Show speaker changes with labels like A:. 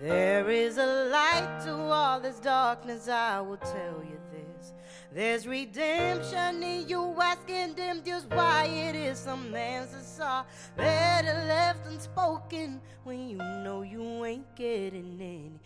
A: There is a light to all this darkness, I will tell you this. There's redemption in you asking them just why it is some answers are better left unspoken when you know you ain't getting any